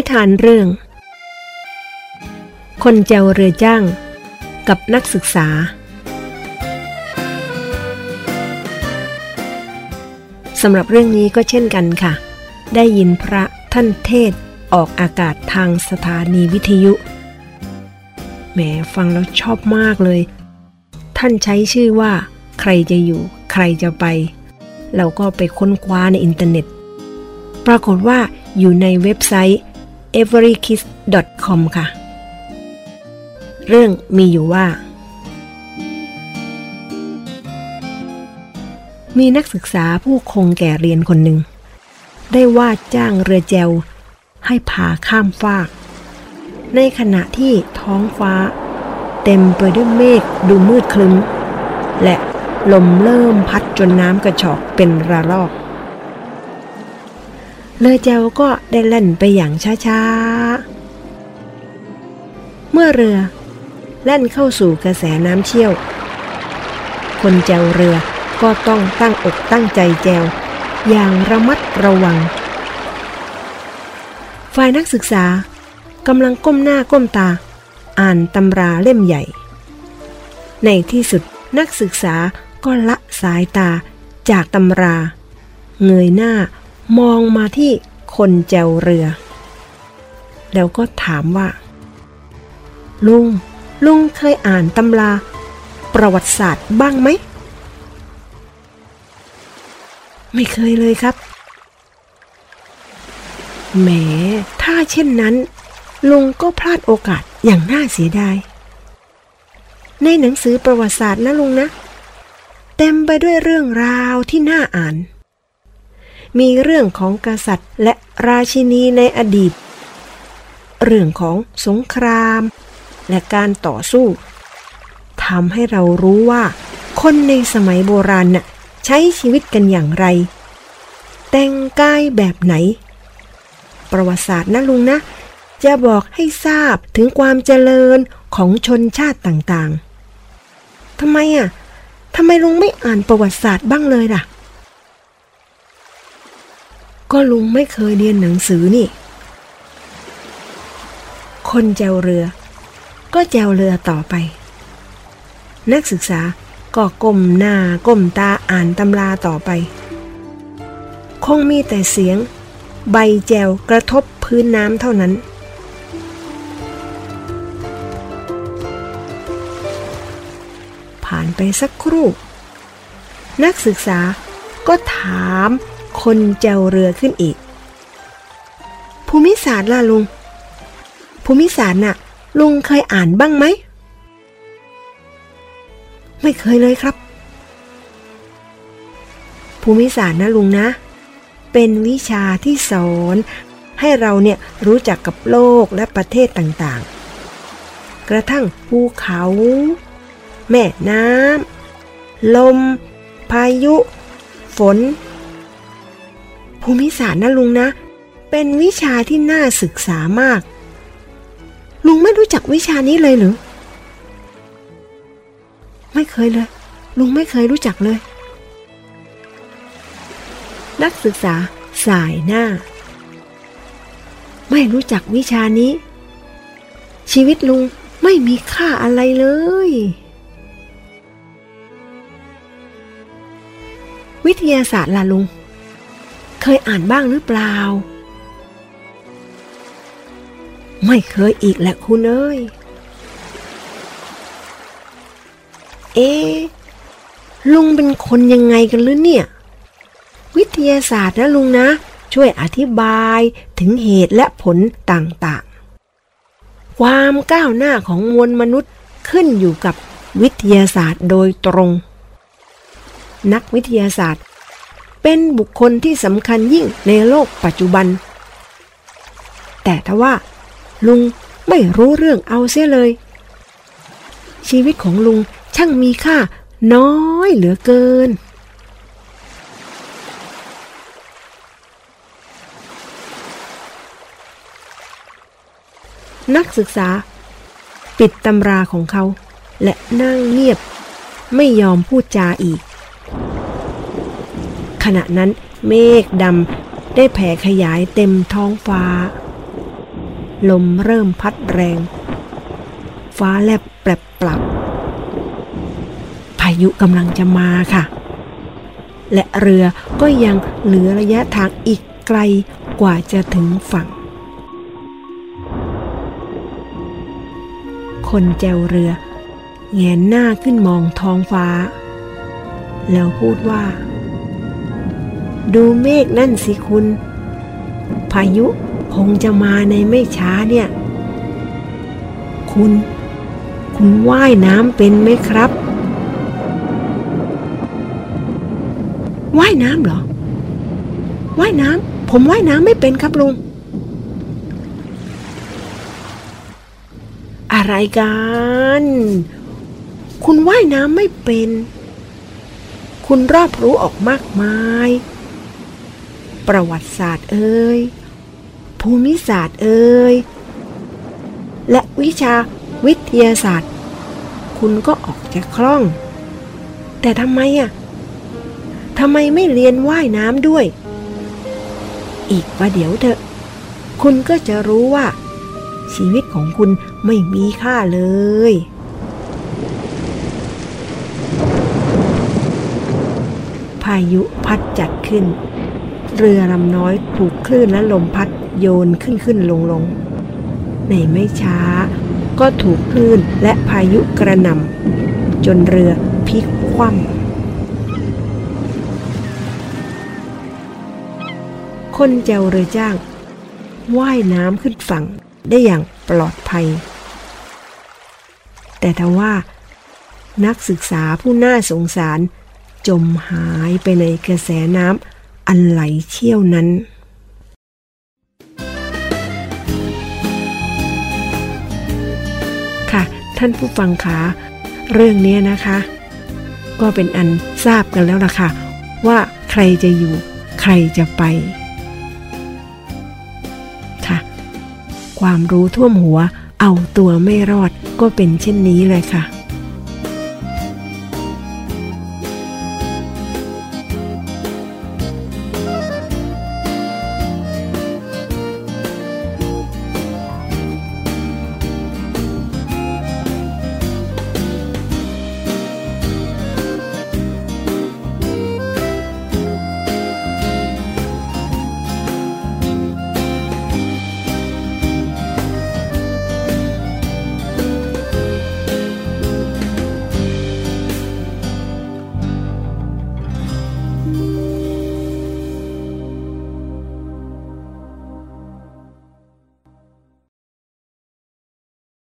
นิทานเรื่อง คนเจ้าเรือจ้าง กับนักศึกษา สำหรับเรื่องนี้ก็เช่นกันค่ะ ได้ยินพระท่านเทศออกอากาศทางสถานีวิทยุ แหมฟังแล้วชอบมากเลย ท่านใช้ชื่อว่า ใครจะอยู่ ใครจะไป เราก็ไปค้นคว้าในอินเทอร์เน็ต ปรากฏว่าอยู่ในเว็บไซต์ everykiss.com ค่ะ เรื่องมีอยู่ว่า มีนักศึกษาผู้คงแก่เรียนคนหนึ่ง ได้ว่าจ้างเรือแจว ให้พาข้ามฟาก ในขณะที่ท้องฟ้า เต็มไปด้วยเมฆดูมืดคลึ้ม และลมเริ่มพัดจนน้ำกระชอกเป็นระลอก เรือแจวก็ได้เล่นไปอย่างช้าๆ เมื่อเรือ แล่นเข้าสู่กระแสน้ำเชี่ยว คนแจวเรือก็ต้องตั้งอกตั้งใจแจว อย่างระมัดระวัง ฝ่ายนักศึกษากำลังก้มหน้าก้มตา อ่านตำราเล่มใหญ่ ในที่สุดนักศึกษาก็ละสายตาจากตำรา เงยหน้า มองมาที่คนแจวเรือ แล้วก็ถามว่า ลุง ลุงเคยอ่านตำรา ประวัติศาสตร์บ้างไหม ไม่เคยเลยครับ แหม ถ้าเช่นนั้น ลุงก็พลาดโอกาสอย่างน่าเสียดาย ในหนังสือประวัติศาสตร์นะลุงนะ เต็มไปด้วยเรื่องราวที่น่าอ่าน มีเรื่องของกษัตริย์และราชินีในอดีต เรื่องของสงคราม และการต่อสู้ทำให้เรารู้ว่า คนในสมัยโบราณน่ะใช้ชีวิตกันอย่างไร แต่งกายแบบไหน ประวัติศาสตร์นะลุงนะ จะบอกให้ทราบถึงความเจริญของชนชาติต่างๆทำไมอะทำไมลุงไม่อ่านประวัติศาสตร์บ้างเลยล่ะ ก็ลุงไม่เคยเรียนหนังสือนี่ คนแจวเรือ ก็แจวเรือต่อไป นักศึกษาก็ก้มหน้าก้มตาอ่านตำราต่อไป คงมีแต่เสียง ใบแจวกระทบพื้นน้ำเท่านั้น ผ่านไปสักครู่ นักศึกษาก็ถาม คนเจ้าเรือขึ้นอีก ภูมิศาสตร์ล่ะลุง ภูมิศาสตร์น่ะ ลุงเคยอ่านบ้างไหม ไม่เคยเลยครับ ภูมิศาสตร์นะลุงนะ เป็นวิชาที่สอนให้เราเนี่ยรู้จักกับโลกและประเทศต่างๆ กระทั่งภูเขา แม่น้ำลม พายุ ฝน ภูมิศาสตร์นะลุงนะ เป็นวิชาที่น่าศึกษามาก ลุงไม่รู้จักวิชานี้เลยหรือ ไม่เคยเลย ลุงไม่เคยรู้จักเลย นักศึกษาสายหน้า ไม่รู้จักวิชานี้ ชีวิตลุงไม่มีค่าอะไรเลยวิทยาศาสตร์ล่ะลุง ยอ่านบ้างหรือเปล่า ไม่เคยอีกแหละคุณเอ้ย เอ๊ลุงเป็นคนยังไงกันหรือเนี่ย วิทยาศาสตร์นะลุงนะ ช่วยอธิบายถึงเหตุและผลต่างๆ ความก้าวหน้าของมวลมนุษย์ขึ้นอยู่กับวิทยาศาสตร์โดยตรง นักวิทยาศาสตร์ เป็นบุคคลที่สำคัญยิ่งในโลกปัจจุบัน แต่ถ้าว่า ลุงไม่รู้เรื่องเอาเสียเลย ชีวิตของลุงช่างมีค่าน้อยเหลือเกิน นักศึกษา ปิดตำราของเขา และนั่งเงียบ ไม่ยอมพูดจาอีก ณะนั้นเมฆดำได้แผ่ขยายเต็มท้องฟ้า ลมเริ่มพัดแรง ฟ้าแลบแปรปรับ พายุกำลังจะมาค่ะ และเรือก็ยังเหลือระยะทางอีกไกลกว่าจะถึงฝั่ง คนแจวเรือแงนหน้าขึ้นมองท้องฟ้า แล้วพูดว่า ดูเมฆนั่นสิคุณ พายุคงจะมาในไม่ช้าเนี่ย คุณ คุณว่ายน้ำเป็นไหมครับ ว่ายน้ำเหรอ ว่ายน้ำ ผมว่ายน้ำไม่เป็นครับลุง อะไรกัน คุณว่ายน้ำไม่เป็น คุณรอบรู้ออกมากมาย ประวัติศาสตร์เอ่ยภูมิศาสตร์เอ่ยและวิชาวิทยาศาสตร์ คุณก็ออกจะคล่อง แต่ทำไมอะทำไมไม่เรียนว่ายน้ำด้วย อีกประเดี๋ยวเถอะ คุณก็จะรู้ว่า ชีวิตของคุณไม่มีค่าเลยพายุพัดจัดขึ้น เรือลำน้อยถูกคลื่นและลมพัดโยนขึ้นขึ้นลงลง ในไม่ช้า ก็ถูกคลื่นและพายุกระหน่ำจนเรือพลิกคว่ำคนเจ้าเรือจ้างว่ายน้ำขึ้นฝั่งได้อย่างปลอดภัย แต่ทว่า นักศึกษาผู้น่าสงสารจมหายไปในกระแสน้ำ อันไหลเชี่ยวนั้นค่ะ ท่านผู้ฟังคะเรื่องนี้นะคะ ก็เป็นอันทราบกันแล้วล่ะค่ะ ว่าใครจะอยู่ใครจะไปค่ะ ความรู้ท่วมหัวเอาตัวไม่รอดก็เป็นเช่นนี้เลยค่ะ